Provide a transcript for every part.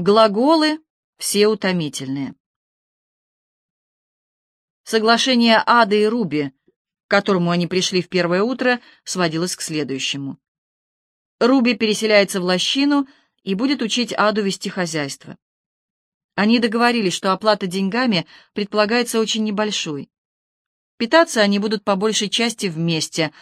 Глаголы все утомительные. Соглашение Ады и Руби, к которому они пришли в первое утро, сводилось к следующему. Руби переселяется в лощину и будет учить Аду вести хозяйство. Они договорились, что оплата деньгами предполагается очень небольшой. Питаться они будут по большей части вместе,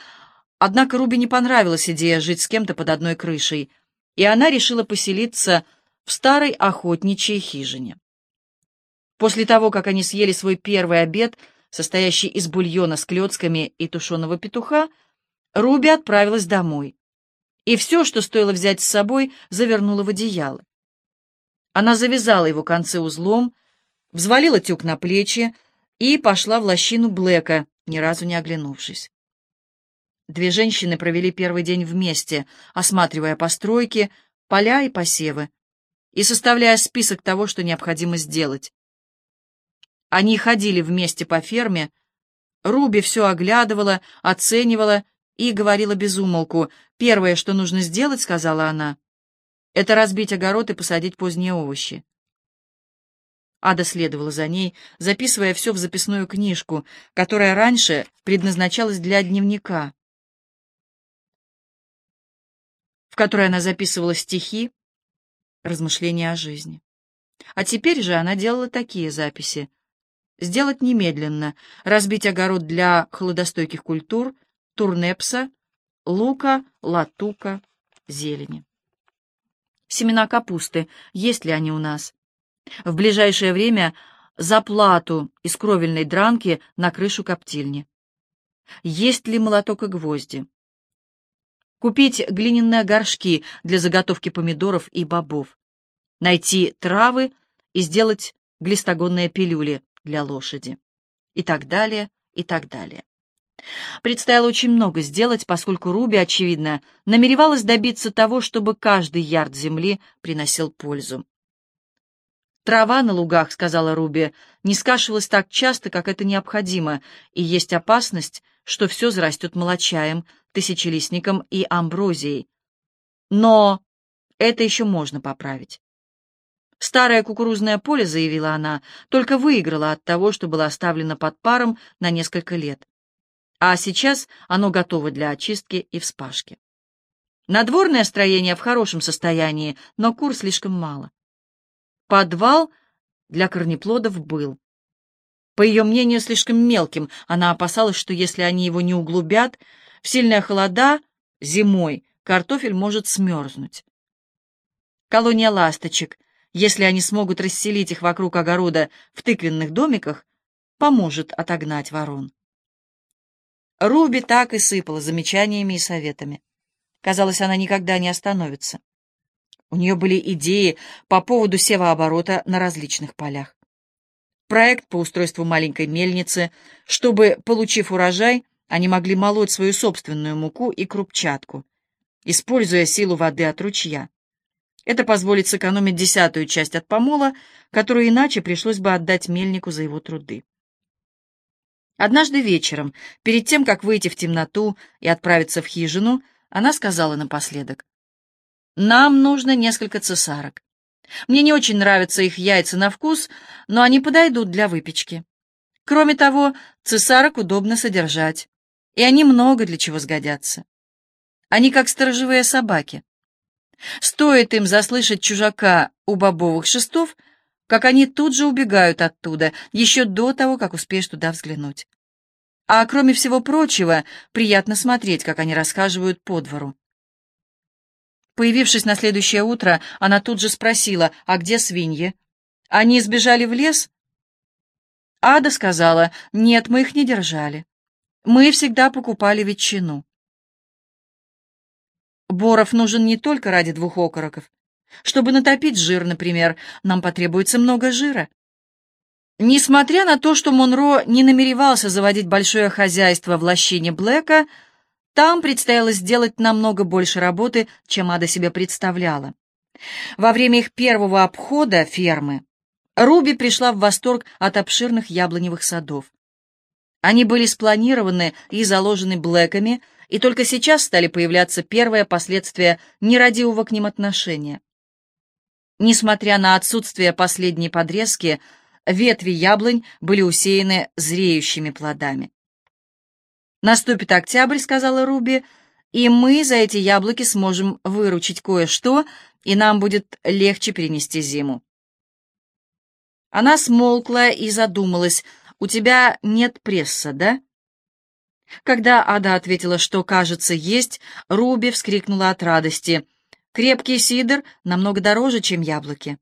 однако Руби не понравилась идея жить с кем-то под одной крышей, и она решила поселиться в старой охотничьей хижине. После того, как они съели свой первый обед, состоящий из бульона с клетками и тушеного петуха, Руби отправилась домой. И все, что стоило взять с собой, завернула в одеяло. Она завязала его концы узлом, взвалила тюк на плечи и пошла в лощину Блэка, ни разу не оглянувшись. Две женщины провели первый день вместе, осматривая постройки, поля и посевы, и составляя список того, что необходимо сделать. Они ходили вместе по ферме, Руби все оглядывала, оценивала и говорила без умолку. «Первое, что нужно сделать, — сказала она, — это разбить огород и посадить поздние овощи». Ада следовала за ней, записывая все в записную книжку, которая раньше предназначалась для дневника, в которой она записывала стихи, размышления о жизни. А теперь же она делала такие записи. Сделать немедленно, разбить огород для холодостойких культур, турнепса, лука, латука, зелени. Семена капусты, есть ли они у нас? В ближайшее время заплату из кровельной дранки на крышу коптильни. Есть ли молоток и гвозди? Купить глиняные горшки для заготовки помидоров и бобов найти травы и сделать глистогонные пилюли для лошади. И так далее, и так далее. Предстояло очень много сделать, поскольку Руби, очевидно, намеревалась добиться того, чтобы каждый ярд земли приносил пользу. «Трава на лугах, — сказала Руби, — не скашивалась так часто, как это необходимо, и есть опасность, что все зарастет молочаем, тысячелистником и амброзией. Но это еще можно поправить. Старое кукурузное поле, заявила она, только выиграло от того, что было оставлено под паром на несколько лет. А сейчас оно готово для очистки и вспашки. Надворное строение в хорошем состоянии, но кур слишком мало. Подвал для корнеплодов был. По ее мнению, слишком мелким. Она опасалась, что если они его не углубят, в сильные холода зимой картофель может смерзнуть. Колония ласточек если они смогут расселить их вокруг огорода в тыквенных домиках, поможет отогнать ворон. Руби так и сыпала замечаниями и советами. Казалось, она никогда не остановится. У нее были идеи по поводу севооборота на различных полях. Проект по устройству маленькой мельницы, чтобы, получив урожай, они могли молоть свою собственную муку и крупчатку, используя силу воды от ручья. Это позволит сэкономить десятую часть от помола, которую иначе пришлось бы отдать мельнику за его труды. Однажды вечером, перед тем, как выйти в темноту и отправиться в хижину, она сказала напоследок, «Нам нужно несколько цесарок. Мне не очень нравятся их яйца на вкус, но они подойдут для выпечки. Кроме того, цесарок удобно содержать, и они много для чего сгодятся. Они как сторожевые собаки. Стоит им заслышать чужака у бобовых шестов, как они тут же убегают оттуда, еще до того, как успеешь туда взглянуть. А кроме всего прочего, приятно смотреть, как они расхаживают по двору. Появившись на следующее утро, она тут же спросила, а где свиньи? Они сбежали в лес? Ада сказала, нет, мы их не держали. Мы всегда покупали ветчину. Боров нужен не только ради двух окороков. Чтобы натопить жир, например, нам потребуется много жира. Несмотря на то, что Монро не намеревался заводить большое хозяйство в лощине Блэка, там предстояло сделать намного больше работы, чем Ада себе представляла. Во время их первого обхода фермы Руби пришла в восторг от обширных яблоневых садов. Они были спланированы и заложены Блэками, и только сейчас стали появляться первые последствия нерадивого к ним отношения. Несмотря на отсутствие последней подрезки, ветви яблонь были усеяны зреющими плодами. «Наступит октябрь», — сказала Руби, — «и мы за эти яблоки сможем выручить кое-что, и нам будет легче перенести зиму». Она смолкла и задумалась. «У тебя нет пресса, да?» Когда Ада ответила, что, кажется, есть, Руби вскрикнула от радости. «Крепкий сидр намного дороже, чем яблоки.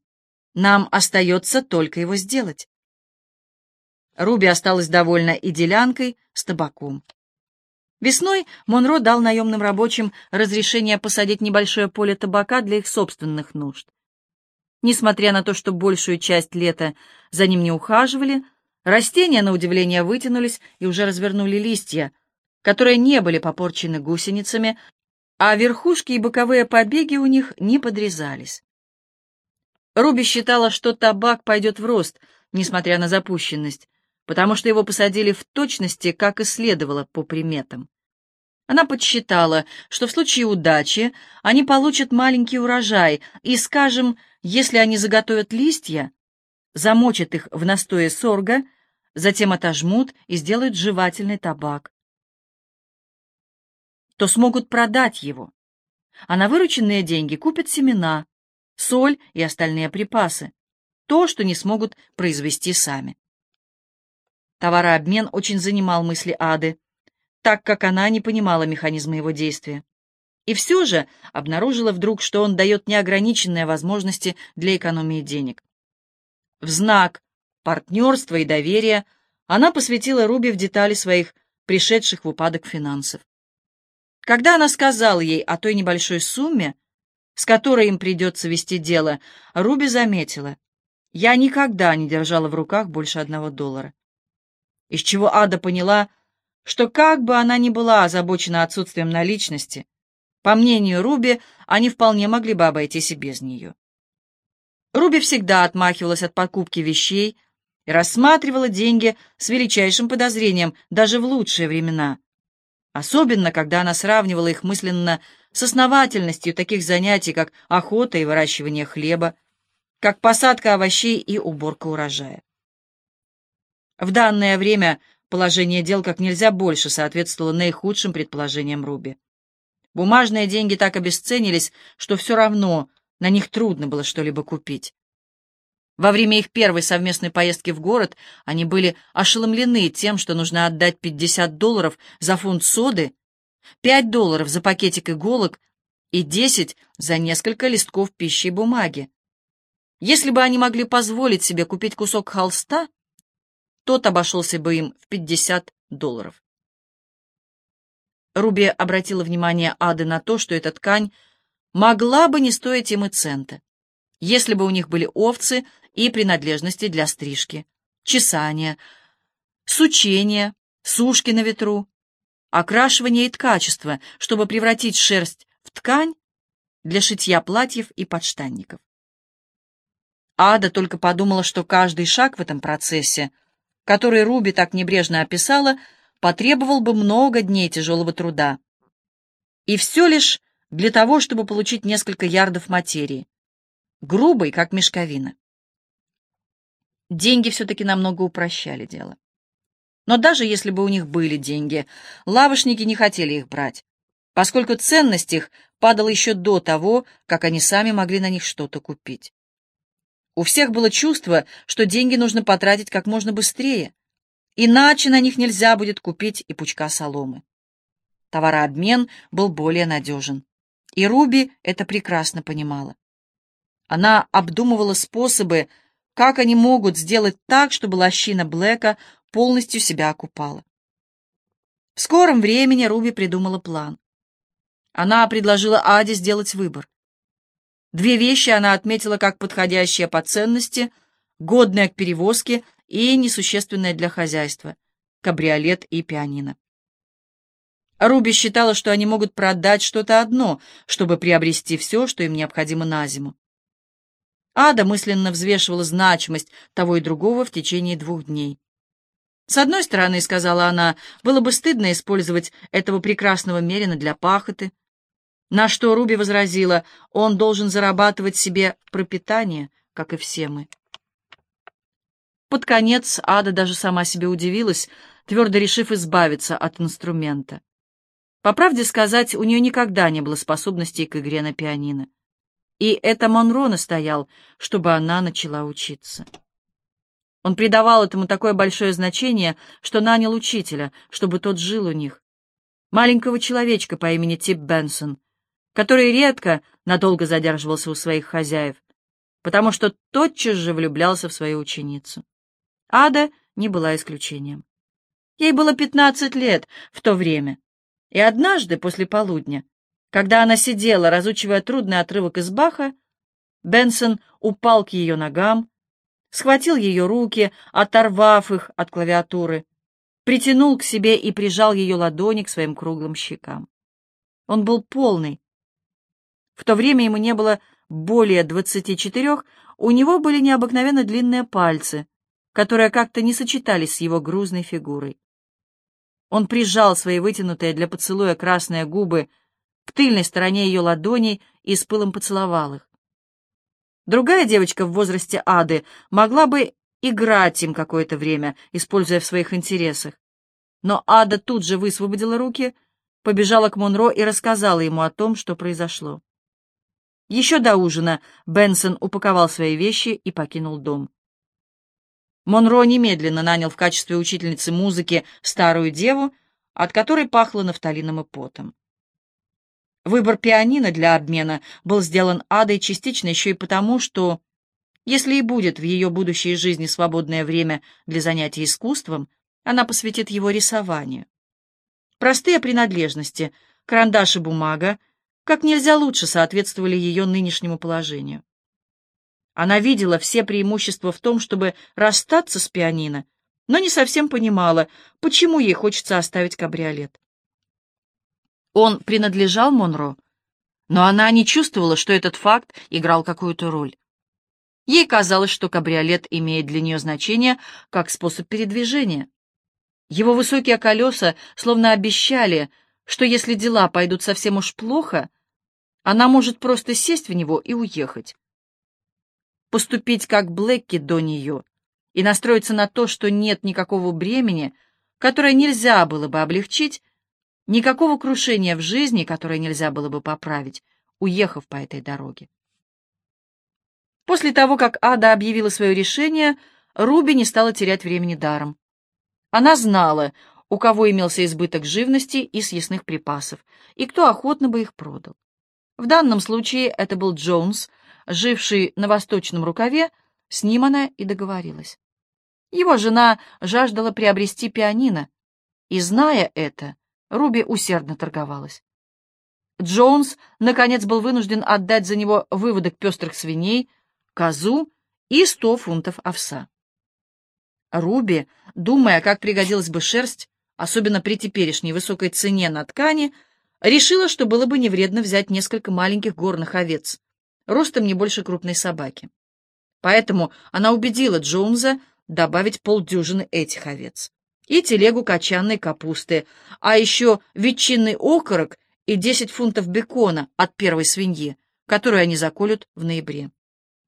Нам остается только его сделать». Руби осталась довольна и делянкой с табаком. Весной Монро дал наемным рабочим разрешение посадить небольшое поле табака для их собственных нужд. Несмотря на то, что большую часть лета за ним не ухаживали, растения, на удивление, вытянулись и уже развернули листья, которые не были попорчены гусеницами, а верхушки и боковые побеги у них не подрезались. Руби считала, что табак пойдет в рост, несмотря на запущенность, потому что его посадили в точности, как и следовало по приметам. Она подсчитала, что в случае удачи они получат маленький урожай, и, скажем, если они заготовят листья, замочат их в настое сорга, затем отожмут и сделают жевательный табак, то смогут продать его, а на вырученные деньги купят семена, соль и остальные припасы, то, что не смогут произвести сами. Товарообмен очень занимал мысли Ады, так как она не понимала механизма его действия. И все же обнаружила вдруг, что он дает неограниченные возможности для экономии денег. В знак партнерства и доверия она посвятила Руби в детали своих пришедших в упадок финансов. Когда она сказала ей о той небольшой сумме, с которой им придется вести дело, Руби заметила, «Я никогда не держала в руках больше одного доллара» из чего Ада поняла, что как бы она ни была озабочена отсутствием наличности, по мнению Руби, они вполне могли бы обойтись и без нее. Руби всегда отмахивалась от покупки вещей и рассматривала деньги с величайшим подозрением даже в лучшие времена, особенно когда она сравнивала их мысленно с основательностью таких занятий, как охота и выращивание хлеба, как посадка овощей и уборка урожая. В данное время положение дел как нельзя больше соответствовало наихудшим предположениям Руби. Бумажные деньги так обесценились, что все равно на них трудно было что-либо купить. Во время их первой совместной поездки в город они были ошеломлены тем, что нужно отдать 50 долларов за фунт соды, 5 долларов за пакетик иголок и 10 за несколько листков пищи и бумаги. Если бы они могли позволить себе купить кусок холста, тот обошелся бы им в 50 долларов. Руби обратила внимание Ады на то, что эта ткань могла бы не стоить им и цента, если бы у них были овцы и принадлежности для стрижки, чесания, сучения, сушки на ветру, окрашивания и ткачества, чтобы превратить шерсть в ткань для шитья платьев и подштанников. Ада только подумала, что каждый шаг в этом процессе — который Руби так небрежно описала, потребовал бы много дней тяжелого труда. И все лишь для того, чтобы получить несколько ярдов материи, грубой, как мешковина. Деньги все-таки намного упрощали дело. Но даже если бы у них были деньги, лавочники не хотели их брать, поскольку ценность их падала еще до того, как они сами могли на них что-то купить. У всех было чувство, что деньги нужно потратить как можно быстрее, иначе на них нельзя будет купить и пучка соломы. Товарообмен был более надежен, и Руби это прекрасно понимала. Она обдумывала способы, как они могут сделать так, чтобы лощина Блэка полностью себя окупала. В скором времени Руби придумала план. Она предложила Аде сделать выбор. Две вещи она отметила как подходящие по ценности, годные к перевозке и несущественные для хозяйства — кабриолет и пианино. Руби считала, что они могут продать что-то одно, чтобы приобрести все, что им необходимо на зиму. Ада мысленно взвешивала значимость того и другого в течение двух дней. С одной стороны, сказала она, было бы стыдно использовать этого прекрасного мерина для пахоты, На что Руби возразила, он должен зарабатывать себе пропитание, как и все мы. Под конец Ада даже сама себе удивилась, твердо решив избавиться от инструмента. По правде сказать, у нее никогда не было способностей к игре на пианино. И это Монро настоял, чтобы она начала учиться. Он придавал этому такое большое значение, что нанял учителя, чтобы тот жил у них. Маленького человечка по имени Тип Бенсон, который редко надолго задерживался у своих хозяев, потому что тотчас же влюблялся в свою ученицу. Ада не была исключением. Ей было пятнадцать лет в то время, и однажды после полудня, когда она сидела, разучивая трудный отрывок из Баха, Бенсон упал к ее ногам, схватил ее руки, оторвав их от клавиатуры, притянул к себе и прижал ее ладони к своим круглым щекам. Он был полный. В то время ему не было более двадцати четырех, у него были необыкновенно длинные пальцы, которые как-то не сочетались с его грузной фигурой. Он прижал свои вытянутые для поцелуя красные губы к тыльной стороне ее ладоней и с пылом поцеловал их. Другая девочка в возрасте Ады могла бы играть им какое-то время, используя в своих интересах. Но Ада тут же высвободила руки, побежала к Монро и рассказала ему о том, что произошло. Еще до ужина Бенсон упаковал свои вещи и покинул дом. Монро немедленно нанял в качестве учительницы музыки старую деву, от которой пахло нафталином и потом. Выбор пианино для обмена был сделан Адой частично еще и потому, что, если и будет в ее будущей жизни свободное время для занятий искусством, она посвятит его рисованию. Простые принадлежности, карандаш и бумага, как нельзя лучше соответствовали ее нынешнему положению. Она видела все преимущества в том, чтобы расстаться с пианино, но не совсем понимала, почему ей хочется оставить кабриолет. Он принадлежал Монро, но она не чувствовала, что этот факт играл какую-то роль. Ей казалось, что кабриолет имеет для нее значение как способ передвижения. Его высокие колеса словно обещали, что если дела пойдут совсем уж плохо, она может просто сесть в него и уехать поступить как Блэкки до нее и настроиться на то, что нет никакого бремени, которое нельзя было бы облегчить, никакого крушения в жизни, которое нельзя было бы поправить, уехав по этой дороге. После того, как Ада объявила свое решение, Руби не стала терять времени даром. Она знала, у кого имелся избыток живности и съестных припасов, и кто охотно бы их продал. В данном случае это был Джонс, живший на восточном рукаве, с ним она и договорилась. Его жена жаждала приобрести пианино, и, зная это, Руби усердно торговалась. Джонс, наконец, был вынужден отдать за него выводок пестрых свиней, козу и сто фунтов овса. Руби, думая, как пригодилась бы шерсть, особенно при теперешней высокой цене на ткани, решила, что было бы невредно взять несколько маленьких горных овец, ростом не больше крупной собаки. Поэтому она убедила Джонса добавить полдюжины этих овец и телегу качанной капусты, а еще ветчинный окорок и 10 фунтов бекона от первой свиньи, которую они заколют в ноябре.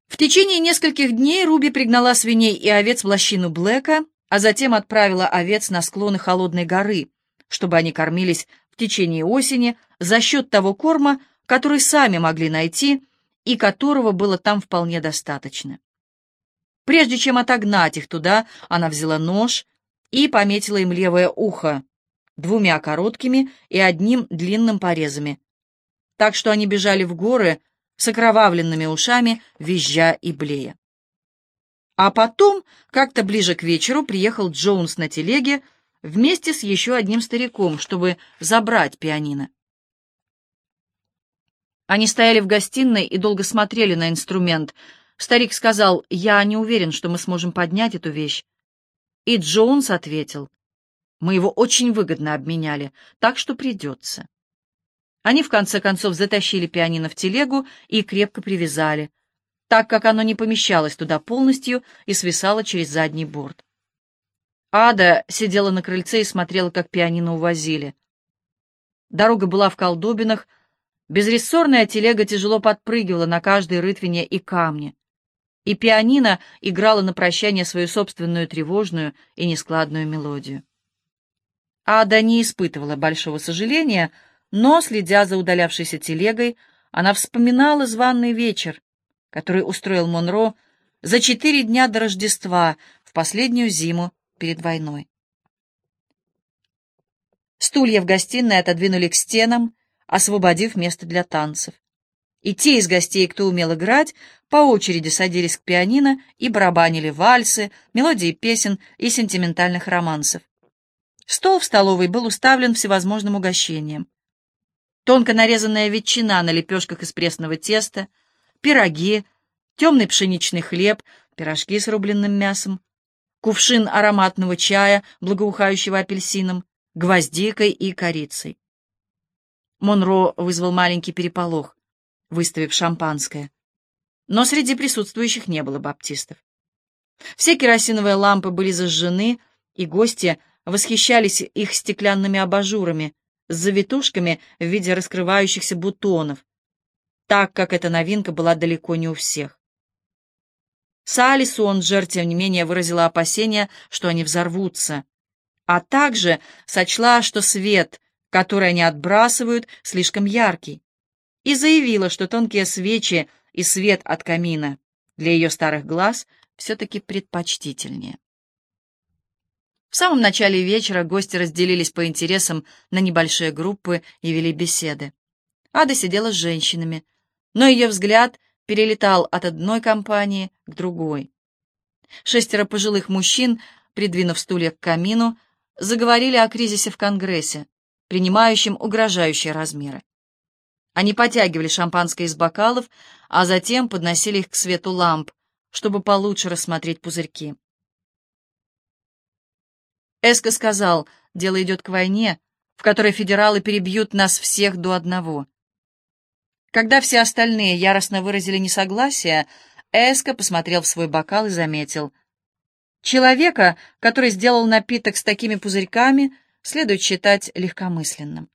В течение нескольких дней Руби пригнала свиней и овец в лощину Блэка, а затем отправила овец на склоны холодной горы, чтобы они кормились в течение осени за счет того корма, который сами могли найти и которого было там вполне достаточно. Прежде чем отогнать их туда, она взяла нож и пометила им левое ухо двумя короткими и одним длинным порезами, так что они бежали в горы с окровавленными ушами, визжа и блея. А потом, как-то ближе к вечеру, приехал Джонс на телеге вместе с еще одним стариком, чтобы забрать пианино. Они стояли в гостиной и долго смотрели на инструмент. Старик сказал, «Я не уверен, что мы сможем поднять эту вещь». И Джонс ответил, «Мы его очень выгодно обменяли, так что придется». Они в конце концов затащили пианино в телегу и крепко привязали, так как оно не помещалось туда полностью и свисало через задний борт. Ада сидела на крыльце и смотрела, как пианино увозили. Дорога была в колдобинах, Безрессорная телега тяжело подпрыгивала на каждой рытвине и камне, и пианино играло на прощание свою собственную тревожную и нескладную мелодию. Ада не испытывала большого сожаления, но, следя за удалявшейся телегой, она вспоминала званный вечер, который устроил Монро за четыре дня до Рождества в последнюю зиму перед войной. Стулья в гостиной отодвинули к стенам, освободив место для танцев. И те из гостей, кто умел играть, по очереди садились к пианино и барабанили вальсы, мелодии песен и сентиментальных романсов. Стол в столовой был уставлен всевозможным угощением. Тонко нарезанная ветчина на лепешках из пресного теста, пироги, темный пшеничный хлеб, пирожки с рубленным мясом, кувшин ароматного чая, благоухающего апельсином, гвоздикой и корицей. Монро вызвал маленький переполох, выставив шампанское. Но среди присутствующих не было баптистов. Все керосиновые лампы были зажжены, и гости восхищались их стеклянными абажурами с завитушками в виде раскрывающихся бутонов, так как эта новинка была далеко не у всех. Салли Сонджер, тем не менее, выразила опасение, что они взорвутся, а также сочла, что свет, который они отбрасывают, слишком яркий, и заявила, что тонкие свечи и свет от камина для ее старых глаз все-таки предпочтительнее. В самом начале вечера гости разделились по интересам на небольшие группы и вели беседы. Ада сидела с женщинами, но ее взгляд перелетал от одной компании к другой. Шестеро пожилых мужчин, придвинув стулья к камину, заговорили о кризисе в Конгрессе, принимающем угрожающие размеры. Они потягивали шампанское из бокалов, а затем подносили их к свету ламп, чтобы получше рассмотреть пузырьки. Эско сказал, дело идет к войне, в которой федералы перебьют нас всех до одного. Когда все остальные яростно выразили несогласие, Эско посмотрел в свой бокал и заметил. Человека, который сделал напиток с такими пузырьками, следует считать легкомысленным.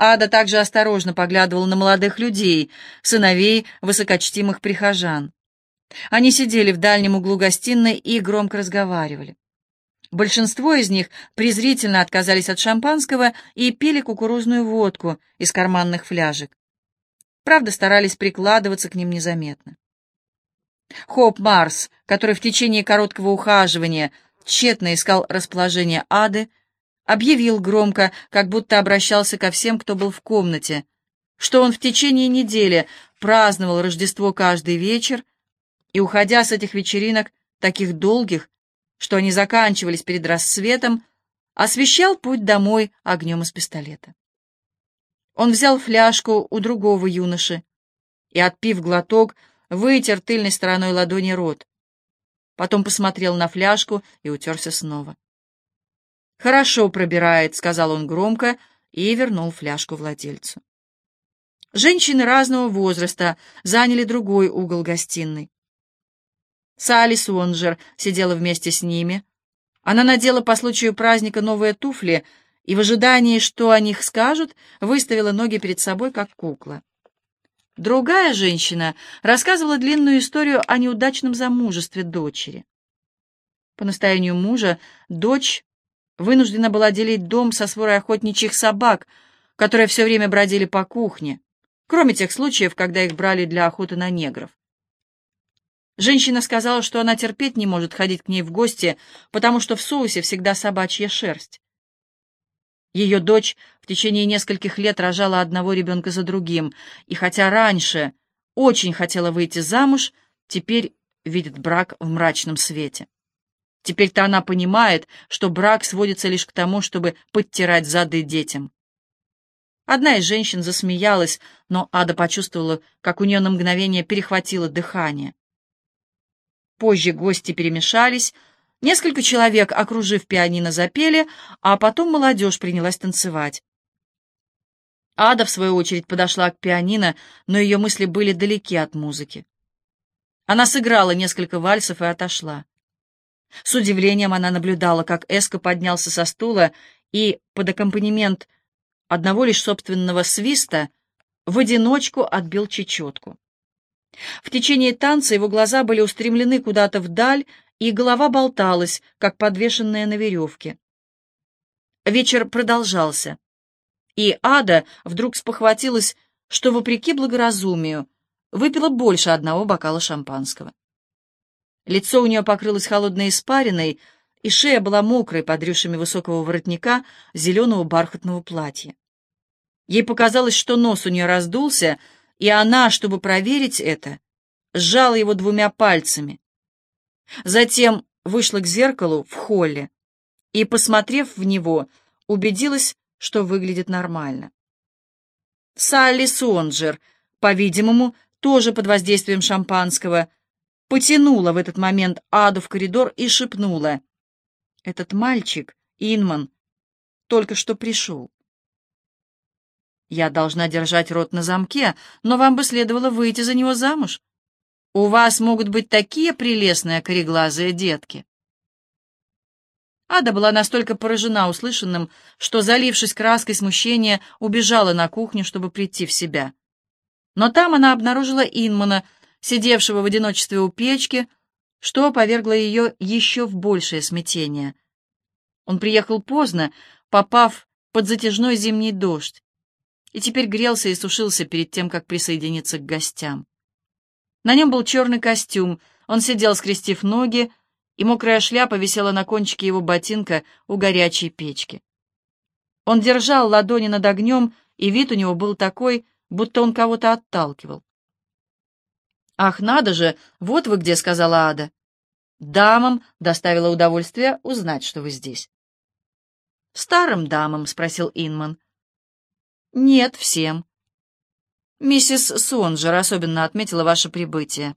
Ада также осторожно поглядывала на молодых людей, сыновей высокочтимых прихожан. Они сидели в дальнем углу гостиной и громко разговаривали. Большинство из них презрительно отказались от шампанского и пили кукурузную водку из карманных фляжек. Правда, старались прикладываться к ним незаметно. Хоп Марс, который в течение короткого ухаживания тщетно искал расположение ады, объявил громко, как будто обращался ко всем, кто был в комнате, что он в течение недели праздновал Рождество каждый вечер и, уходя с этих вечеринок, таких долгих, что они заканчивались перед рассветом, освещал путь домой огнем из пистолета. Он взял фляжку у другого юноши и, отпив глоток, вытер тыльной стороной ладони рот. Потом посмотрел на фляжку и утерся снова. «Хорошо пробирает», — сказал он громко и вернул фляжку владельцу. Женщины разного возраста заняли другой угол гостиной. Салли Суонджер сидела вместе с ними. Она надела по случаю праздника новые туфли и в ожидании, что о них скажут, выставила ноги перед собой, как кукла. Другая женщина рассказывала длинную историю о неудачном замужестве дочери. По настоянию мужа дочь вынуждена была делить дом со сворой охотничьих собак, которые все время бродили по кухне, кроме тех случаев, когда их брали для охоты на негров. Женщина сказала, что она терпеть не может ходить к ней в гости, потому что в соусе всегда собачья шерсть. Ее дочь в течение нескольких лет рожала одного ребенка за другим, и хотя раньше очень хотела выйти замуж, теперь видит брак в мрачном свете. Теперь-то она понимает, что брак сводится лишь к тому, чтобы подтирать зады детям. Одна из женщин засмеялась, но Ада почувствовала, как у нее на мгновение перехватило дыхание. Позже гости перемешались, несколько человек, окружив пианино, запели, а потом молодежь принялась танцевать. Ада, в свою очередь, подошла к пианино, но ее мысли были далеки от музыки. Она сыграла несколько вальсов и отошла. С удивлением она наблюдала, как Эско поднялся со стула и, под аккомпанемент одного лишь собственного свиста, в одиночку отбил чечетку. В течение танца его глаза были устремлены куда-то вдаль, и голова болталась, как подвешенная на веревке. Вечер продолжался, и Ада вдруг спохватилась, что, вопреки благоразумию, выпила больше одного бокала шампанского. Лицо у нее покрылось холодной испариной, и шея была мокрой под рюшами высокого воротника зеленого бархатного платья. Ей показалось, что нос у нее раздулся, и она, чтобы проверить это, сжала его двумя пальцами. Затем вышла к зеркалу в холле и, посмотрев в него, убедилась, что выглядит нормально. Салли Сонджер, по-видимому, тоже под воздействием шампанского, потянула в этот момент Аду в коридор и шепнула. «Этот мальчик, Инман, только что пришел». «Я должна держать рот на замке, но вам бы следовало выйти за него замуж. У вас могут быть такие прелестные кореглазые детки». Ада была настолько поражена услышанным, что, залившись краской смущения, убежала на кухню, чтобы прийти в себя. Но там она обнаружила Инмана, сидевшего в одиночестве у печки, что повергло ее еще в большее смятение. Он приехал поздно, попав под затяжной зимний дождь, и теперь грелся и сушился перед тем, как присоединиться к гостям. На нем был черный костюм, он сидел, скрестив ноги, и мокрая шляпа висела на кончике его ботинка у горячей печки. Он держал ладони над огнем, и вид у него был такой, будто он кого-то отталкивал. «Ах, надо же! Вот вы где!» — сказала Ада. «Дамам доставило удовольствие узнать, что вы здесь». «Старым дамам?» — спросил Инман. «Нет, всем». «Миссис Сонджер особенно отметила ваше прибытие».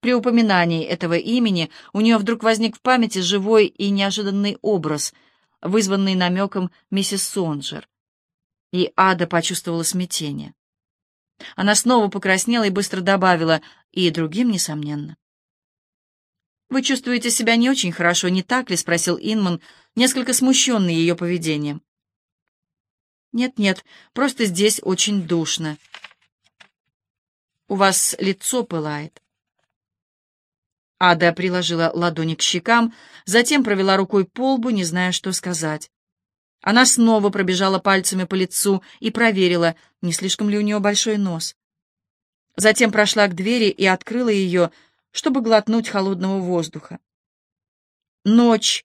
При упоминании этого имени у нее вдруг возник в памяти живой и неожиданный образ, вызванный намеком миссис Сонджер. И Ада почувствовала смятение. Она снова покраснела и быстро добавила, и другим, несомненно. «Вы чувствуете себя не очень хорошо, не так ли?» — спросил Инман, несколько смущенный ее поведением. «Нет-нет, просто здесь очень душно. У вас лицо пылает». Ада приложила ладони к щекам, затем провела рукой по лбу, не зная, что сказать. Она снова пробежала пальцами по лицу и проверила, не слишком ли у нее большой нос. Затем прошла к двери и открыла ее, чтобы глотнуть холодного воздуха. Ночь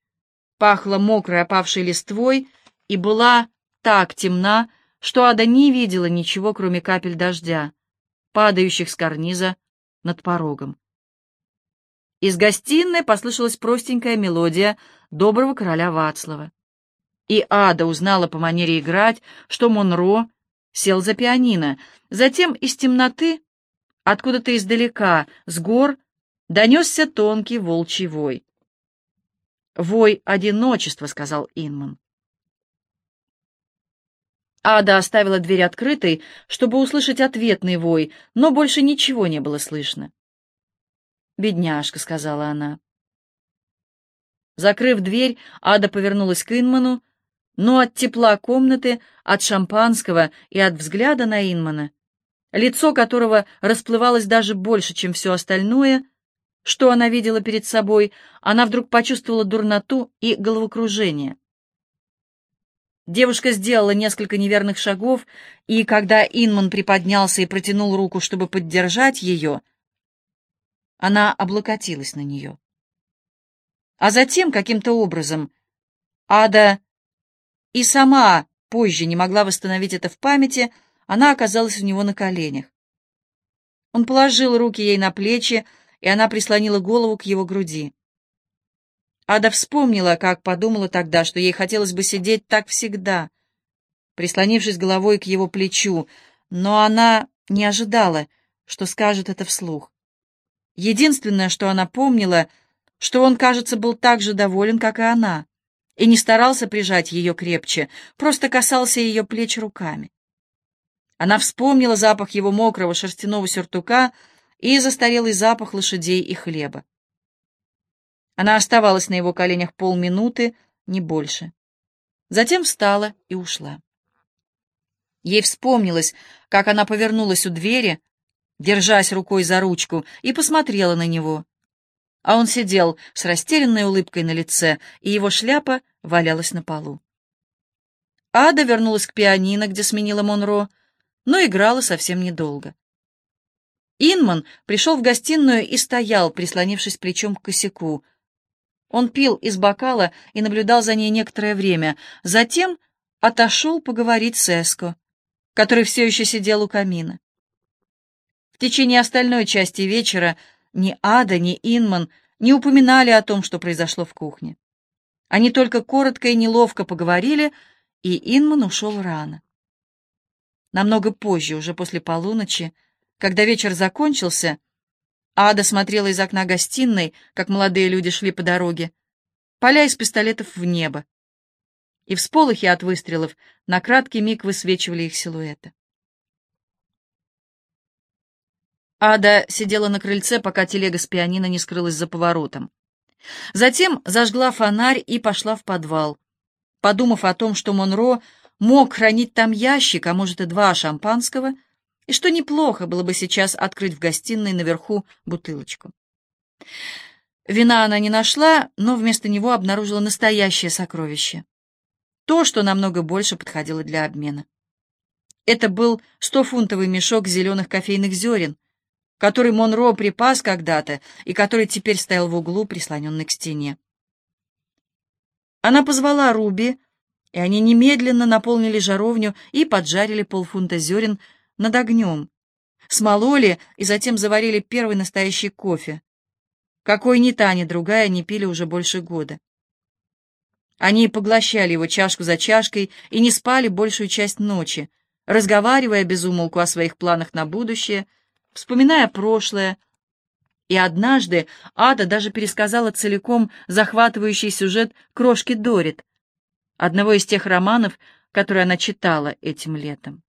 пахла мокрой опавшей листвой и была так темна, что Ада не видела ничего, кроме капель дождя, падающих с карниза над порогом. Из гостиной послышалась простенькая мелодия доброго короля Вацлава. И Ада узнала по манере играть, что Монро сел за пианино. Затем из темноты, откуда-то издалека, с гор, донесся тонкий волчий вой. «Вой одиночества», — сказал Инман. Ада оставила дверь открытой, чтобы услышать ответный вой, но больше ничего не было слышно. «Бедняжка», — сказала она. Закрыв дверь, Ада повернулась к Инману, но от тепла комнаты, от шампанского и от взгляда на Инмана, лицо которого расплывалось даже больше, чем все остальное, что она видела перед собой, она вдруг почувствовала дурноту и головокружение. Девушка сделала несколько неверных шагов, и когда Инман приподнялся и протянул руку, чтобы поддержать ее, — она облокотилась на нее. А затем, каким-то образом, Ада и сама позже не могла восстановить это в памяти, она оказалась у него на коленях. Он положил руки ей на плечи, и она прислонила голову к его груди. Ада вспомнила, как подумала тогда, что ей хотелось бы сидеть так всегда, прислонившись головой к его плечу, но она не ожидала, что скажет это вслух. Единственное, что она помнила, что он, кажется, был так же доволен, как и она, и не старался прижать ее крепче, просто касался ее плеч руками. Она вспомнила запах его мокрого шерстяного сюртука и застарелый запах лошадей и хлеба. Она оставалась на его коленях полминуты, не больше. Затем встала и ушла. Ей вспомнилось, как она повернулась у двери, держась рукой за ручку, и посмотрела на него. А он сидел с растерянной улыбкой на лице, и его шляпа валялась на полу. Ада вернулась к пианино, где сменила Монро, но играла совсем недолго. Инман пришел в гостиную и стоял, прислонившись плечом к косяку. Он пил из бокала и наблюдал за ней некоторое время, затем отошел поговорить с Эско, который все еще сидел у камина. В течение остальной части вечера ни Ада, ни Инман не упоминали о том, что произошло в кухне. Они только коротко и неловко поговорили, и Инман ушел рано. Намного позже, уже после полуночи, когда вечер закончился, Ада смотрела из окна гостиной, как молодые люди шли по дороге, поля из пистолетов в небо. И всполохи от выстрелов на краткий миг высвечивали их силуэты. Ада сидела на крыльце, пока телега с пианино не скрылась за поворотом. Затем зажгла фонарь и пошла в подвал, подумав о том, что Монро мог хранить там ящик, а может и два шампанского, и что неплохо было бы сейчас открыть в гостиной наверху бутылочку. Вина она не нашла, но вместо него обнаружила настоящее сокровище. То, что намного больше подходило для обмена. Это был стофунтовый мешок зеленых кофейных зерен, который Монро припас когда-то и который теперь стоял в углу, прислоненный к стене. Она позвала Руби, и они немедленно наполнили жаровню и поджарили полфунта зерен над огнем, смололи и затем заварили первый настоящий кофе, какой ни та, ни другая не пили уже больше года. Они поглощали его чашку за чашкой и не спали большую часть ночи, разговаривая без умолку о своих планах на будущее, вспоминая прошлое. И однажды Ада даже пересказала целиком захватывающий сюжет «Крошки Дорит», одного из тех романов, которые она читала этим летом.